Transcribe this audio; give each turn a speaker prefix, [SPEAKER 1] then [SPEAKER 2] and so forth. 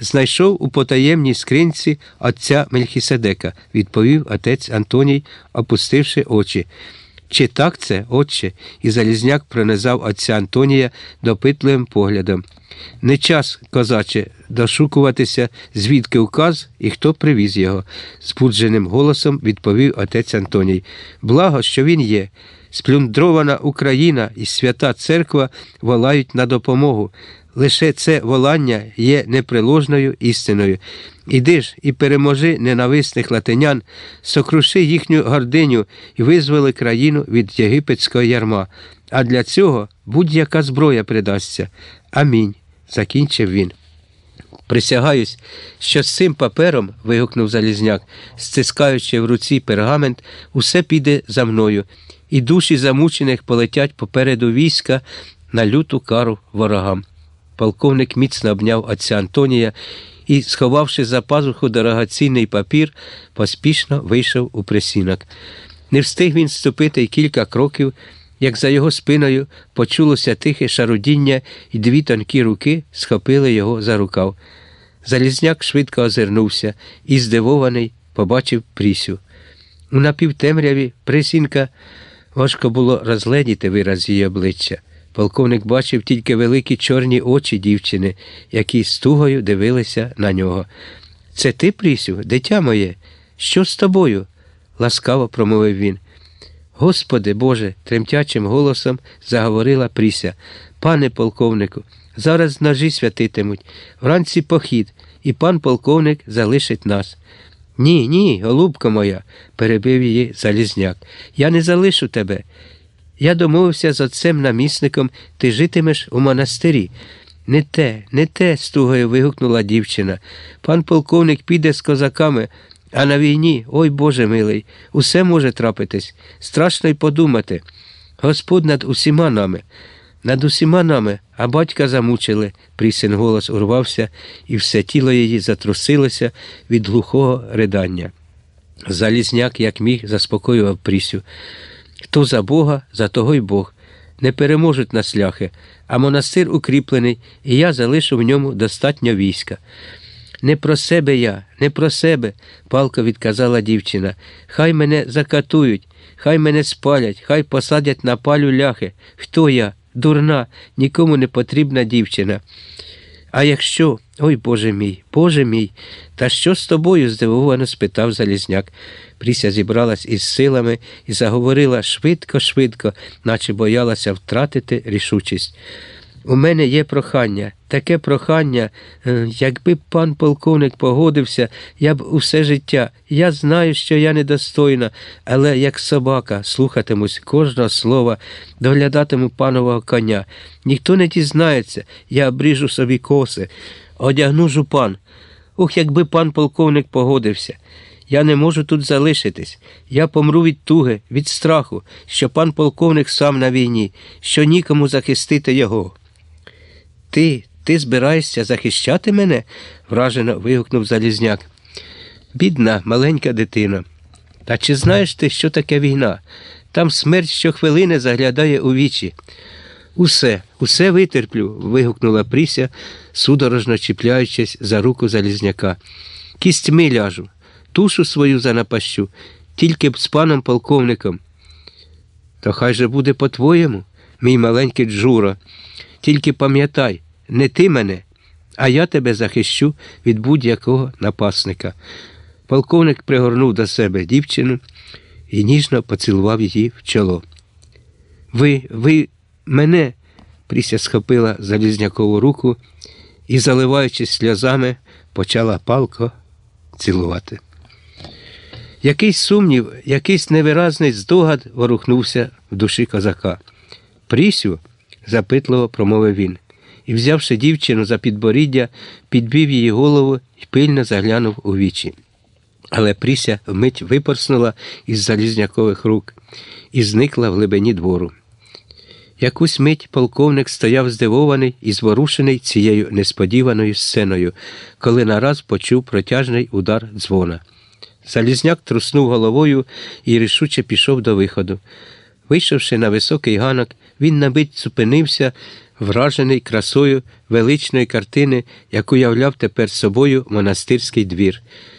[SPEAKER 1] Знайшов у потаємній скринці отця Мельхіседека, відповів отець Антоній, опустивши очі. Чи так це, отче? І Залізняк пронизав отця Антонія допитливим поглядом. Не час, козаче, дошукуватися, звідки указ і хто привіз його, збудженим голосом відповів отець Антоній. Благо, що він є. Сплюндрована Україна і свята церква волають на допомогу. Лише це волання є неприложною істиною. Іди ж і переможи ненависних латинян, сокруши їхню гординю і визволи країну від єгипетського ярма. А для цього будь-яка зброя придасться. Амінь. закінчив він. Присягаюсь, що з цим папером, вигукнув Залізняк, стискаючи в руці пергамент, усе піде за мною, і душі замучених полетять попереду війська на люту кару ворогам. Полковник міцно обняв отця Антонія і, сховавши за пазуху дорогоцінний папір, поспішно вийшов у присінок. Не встиг він ступити кілька кроків, як за його спиною почулося тихе шарудіння, і дві тонкі руки схопили його за рукав. Залізняк швидко озирнувся і, здивований, побачив Прісю. У напівтемряві присінка важко було розгледіти вираз її обличчя. Полковник бачив тільки великі чорні очі дівчини, які з тугою дивилися на нього. Це ти, Прісю, дитя моє? Що з тобою? ласкаво промовив він. Господи Боже, тремтячим голосом заговорила Пріся. Пане полковнику, зараз ножі святитимуть, вранці похід, і пан полковник залишить нас. Ні, ні, голубка моя, перебив її Залізняк. Я не залишу тебе. Я домовився з отцем намісником, ти житимеш у монастирі. Не те, не те, стугою вигукнула дівчина. Пан полковник піде з козаками, а на війні, ой Боже милий, усе може трапитись. Страшно й подумати. Господь над усіма нами, над усіма нами, а батька замучили, прісен голос урвався, і все тіло її затрусилося від глухого ридання. Залізняк, як міг, заспокоював Прісю. Хто за Бога, за того й Бог. Не переможуть нас ляхи, а монастир укріплений, і я залишу в ньому достатньо війська. Не про себе я, не про себе, палко відказала дівчина. Хай мене закатують, хай мене спалять, хай посадять на палю ляхи. Хто я? Дурна, нікому не потрібна дівчина. А якщо, ой Боже мій, Боже мій, та що з тобою? здивовано спитав Залізняк. Пріся зібралась із силами і заговорила швидко, швидко, наче боялася втратити рішучість. У мене є прохання, таке прохання, е, якби пан полковник погодився, я б усе життя. Я знаю, що я недостойна, але як собака слухатимусь кожного слова, доглядатиму панового коня. Ніхто не дізнається, я обріжу собі коси, одягну жупан. Ух, якби пан полковник погодився. Я не можу тут залишитись. Я помру від туги, від страху, що пан полковник сам на війні, що нікому захистити його. Ти, ти збираєшся захищати мене? вражено вигукнув Залізняк. Бідна, маленька дитина. Та чи знаєш ти, що таке війна? Там смерть щохвилини заглядає у вічі. Усе, усе витерплю. вигукнула Пріся, судорожно чіпляючись за руку Залізняка. Кістьми ляжу, тушу свою занапащу, тільки б з паном полковником. То хай же буде по-твоєму, мій маленький Джуро. Тільки пам'ятай, не ти мене, а я тебе захищу від будь-якого напасника. Полковник пригорнув до себе дівчину і ніжно поцілував її в чоло. Ви, ви мене, Пріся схопила Залізнякову руку і, заливаючись сльозами, почала палко цілувати. Якийсь сумнів, якийсь невиразний здогад ворухнувся в душі козака. Прісю, запитливо промовив він, і, взявши дівчину за підборіддя, підбив її голову і пильно заглянув у вічі. Але Пріся вмить випорснула із залізнякових рук і зникла в глибині двору. Якусь мить полковник стояв здивований і зворушений цією несподіваною сценою, коли нараз почув протяжний удар дзвона. Залізняк труснув головою і рішуче пішов до виходу. Вийшовши на високий ганок, він набить зупинився, вражений красою величної картини, яку являв тепер собою монастирський двір.